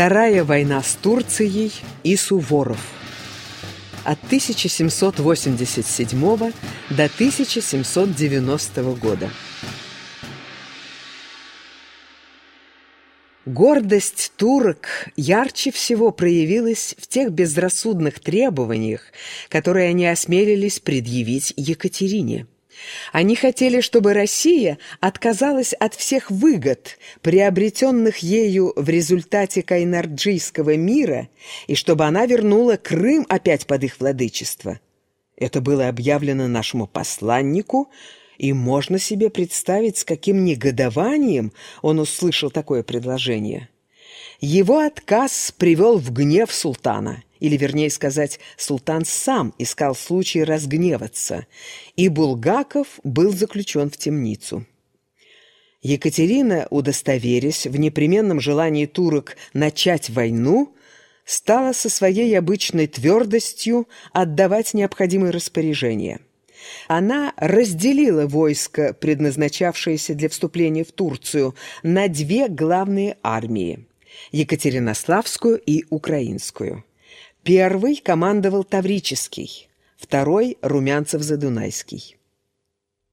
Вторая война с Турцией и Суворов. От 1787 до 1790 года. Гордость турок ярче всего проявилась в тех безрассудных требованиях, которые они осмелились предъявить Екатерине. Они хотели, чтобы Россия отказалась от всех выгод, приобретенных ею в результате Кайнарджийского мира, и чтобы она вернула Крым опять под их владычество. Это было объявлено нашему посланнику, и можно себе представить, с каким негодованием он услышал такое предложение. Его отказ привел в гнев султана – или, вернее сказать, султан сам искал случай разгневаться, и Булгаков был заключен в темницу. Екатерина, удостоверясь в непременном желании турок начать войну, стала со своей обычной твердостью отдавать необходимые распоряжения. Она разделила войско, предназначавшееся для вступления в Турцию, на две главные армии – Екатеринославскую и Украинскую – Первый командовал Таврический, второй – Румянцев-Задунайский.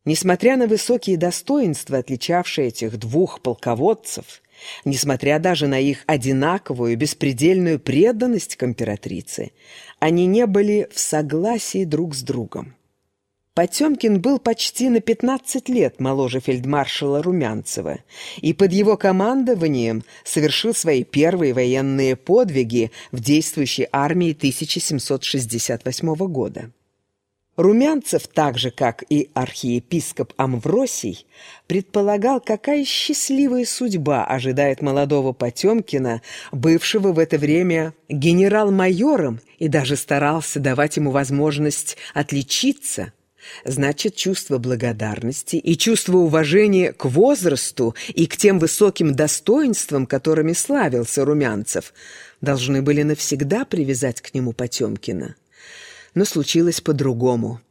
Несмотря на высокие достоинства, отличавшие этих двух полководцев, несмотря даже на их одинаковую беспредельную преданность к императрице, они не были в согласии друг с другом. Потемкин был почти на 15 лет моложе фельдмаршала Румянцева и под его командованием совершил свои первые военные подвиги в действующей армии 1768 года. Румянцев, так же как и архиепископ Амвросий, предполагал, какая счастливая судьба ожидает молодого Потемкина, бывшего в это время генерал-майором, и даже старался давать ему возможность отличиться – Значит, чувство благодарности и чувство уважения к возрасту и к тем высоким достоинствам, которыми славился Румянцев, должны были навсегда привязать к нему Потемкина. Но случилось по-другому.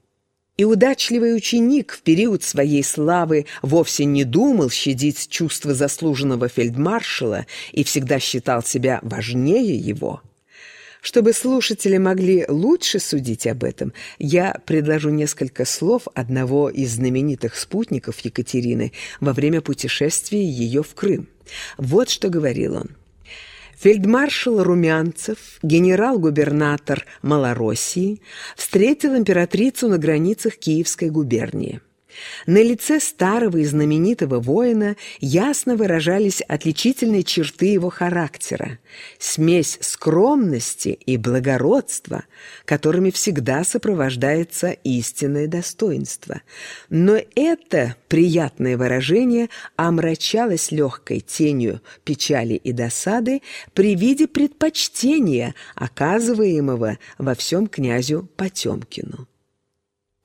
И удачливый ученик в период своей славы вовсе не думал щадить чувство заслуженного фельдмаршала и всегда считал себя важнее его – чтобы слушатели могли лучше судить об этом, я предложу несколько слов одного из знаменитых спутников Екатерины во время путешествия ее в Крым. Вот что говорил он. Фельдмаршал Румянцев, генерал-губернатор Малороссии, встретил императрицу на границах Киевской губернии. На лице старого и знаменитого воина ясно выражались отличительные черты его характера, смесь скромности и благородства, которыми всегда сопровождается истинное достоинство. Но это приятное выражение омрачалось легкой тенью печали и досады при виде предпочтения, оказываемого во всем князю Потемкину.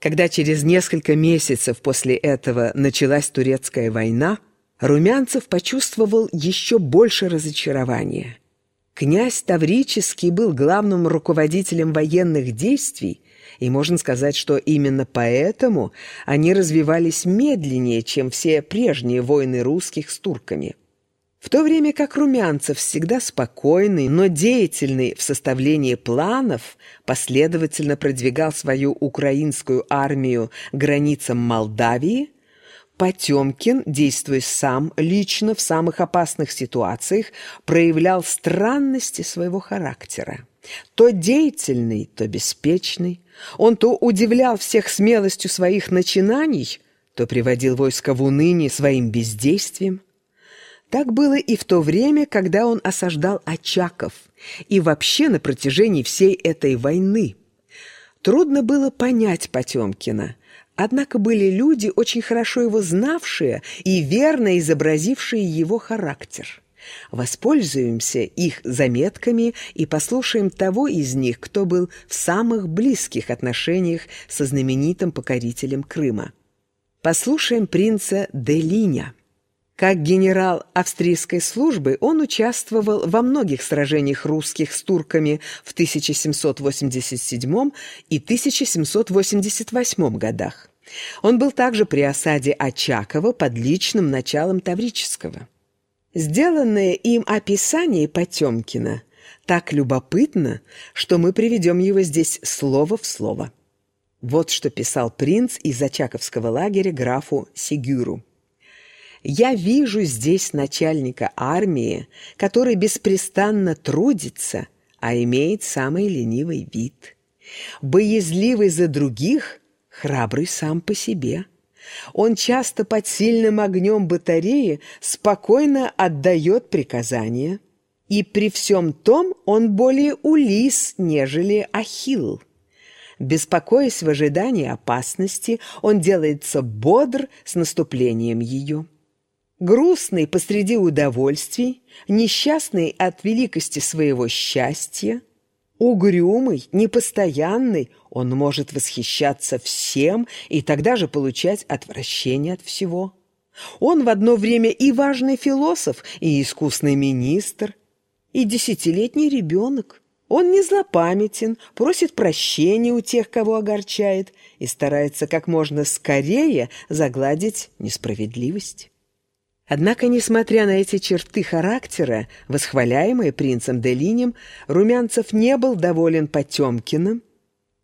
Когда через несколько месяцев после этого началась турецкая война, Румянцев почувствовал еще больше разочарования. Князь Таврический был главным руководителем военных действий, и можно сказать, что именно поэтому они развивались медленнее, чем все прежние войны русских с турками. В то время как Румянцев, всегда спокойный, но деятельный в составлении планов, последовательно продвигал свою украинскую армию границам Молдавии, Потемкин, действуя сам лично в самых опасных ситуациях, проявлял странности своего характера. То деятельный, то беспечный. Он то удивлял всех смелостью своих начинаний, то приводил войско в уныние своим бездействием. Так было и в то время, когда он осаждал Очаков, и вообще на протяжении всей этой войны. Трудно было понять Потемкина, однако были люди, очень хорошо его знавшие и верно изобразившие его характер. Воспользуемся их заметками и послушаем того из них, кто был в самых близких отношениях со знаменитым покорителем Крыма. Послушаем принца Делиня. Как генерал австрийской службы он участвовал во многих сражениях русских с турками в 1787 и 1788 годах. Он был также при осаде Очакова под личным началом Таврического. Сделанное им описание Потемкина так любопытно, что мы приведем его здесь слово в слово. Вот что писал принц из Очаковского лагеря графу Сигюру. «Я вижу здесь начальника армии, который беспрестанно трудится, а имеет самый ленивый вид. Боязливый за других, храбрый сам по себе. Он часто под сильным огнем батареи спокойно отдает приказания, и при всем том он более Улис, нежели Ахилл. Беспокоясь в ожидании опасности, он делается бодр с наступлением ее. Грустный посреди удовольствий, несчастный от великости своего счастья, угрюмый, непостоянный, он может восхищаться всем и тогда же получать отвращение от всего. Он в одно время и важный философ, и искусный министр, и десятилетний ребенок. Он не злопамятен, просит прощения у тех, кого огорчает, и старается как можно скорее загладить несправедливость. Однако, несмотря на эти черты характера, восхваляемые принцем Делинем, Румянцев не был доволен Потемкиным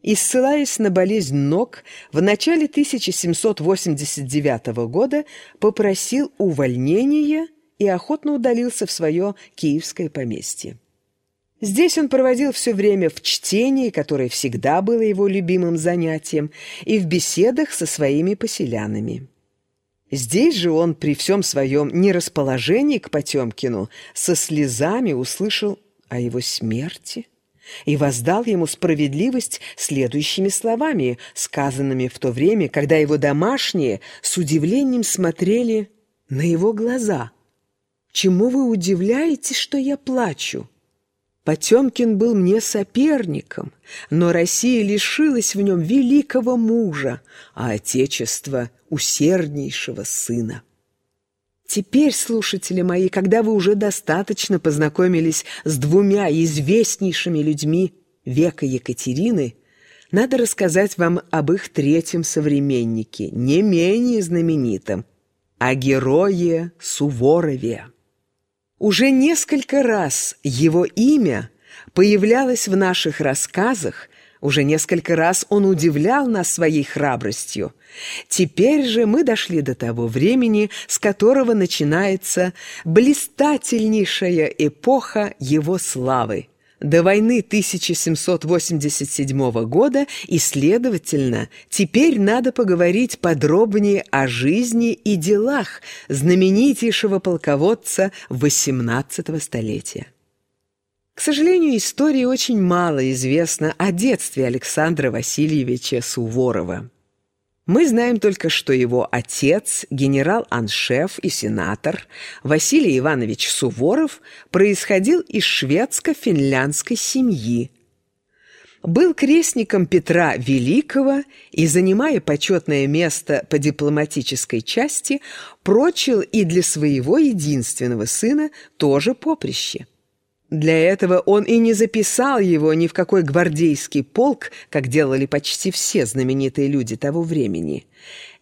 и, ссылаясь на болезнь ног, в начале 1789 года попросил увольнения и охотно удалился в свое киевское поместье. Здесь он проводил все время в чтении, которое всегда было его любимым занятием, и в беседах со своими поселянами. Здесь же он при всем своем нерасположении к Потемкину со слезами услышал о его смерти и воздал ему справедливость следующими словами, сказанными в то время, когда его домашние с удивлением смотрели на его глаза. «Чему вы удивляетесь, что я плачу?» Потемкин был мне соперником, но Россия лишилась в нем великого мужа, а Отечество — усерднейшего сына. Теперь, слушатели мои, когда вы уже достаточно познакомились с двумя известнейшими людьми века Екатерины, надо рассказать вам об их третьем современнике, не менее знаменитом, о герое Суворове. Уже несколько раз его имя появлялось в наших рассказах, уже несколько раз он удивлял нас своей храбростью. Теперь же мы дошли до того времени, с которого начинается блистательнейшая эпоха его славы до войны 1787 года, и, следовательно, теперь надо поговорить подробнее о жизни и делах знаменитейшего полководца XVIII столетия. К сожалению, истории очень мало известно о детстве Александра Васильевича Суворова. Мы знаем только, что его отец, генерал-аншеф и сенатор Василий Иванович Суворов происходил из шведско-финляндской семьи. Был крестником Петра Великого и, занимая почетное место по дипломатической части, прочил и для своего единственного сына тоже поприще. Для этого он и не записал его ни в какой гвардейский полк, как делали почти все знаменитые люди того времени.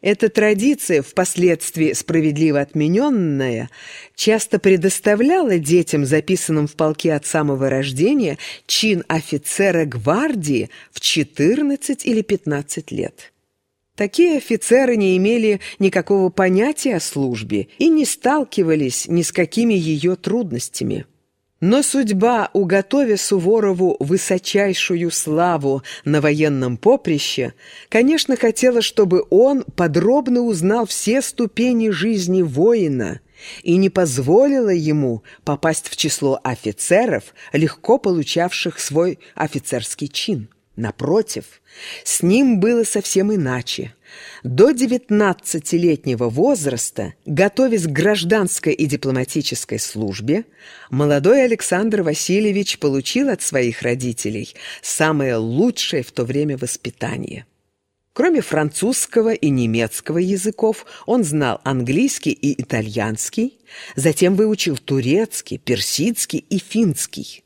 Эта традиция, впоследствии справедливо отмененная, часто предоставляла детям, записанным в полке от самого рождения, чин офицера гвардии в 14 или 15 лет. Такие офицеры не имели никакого понятия о службе и не сталкивались ни с какими ее трудностями. Но судьба, уготовя Суворову высочайшую славу на военном поприще, конечно, хотела, чтобы он подробно узнал все ступени жизни воина и не позволила ему попасть в число офицеров, легко получавших свой офицерский чин. Напротив, с ним было совсем иначе. До 19-летнего возраста, готовясь к гражданской и дипломатической службе, молодой Александр Васильевич получил от своих родителей самое лучшее в то время воспитание. Кроме французского и немецкого языков, он знал английский и итальянский, затем выучил турецкий, персидский и финский.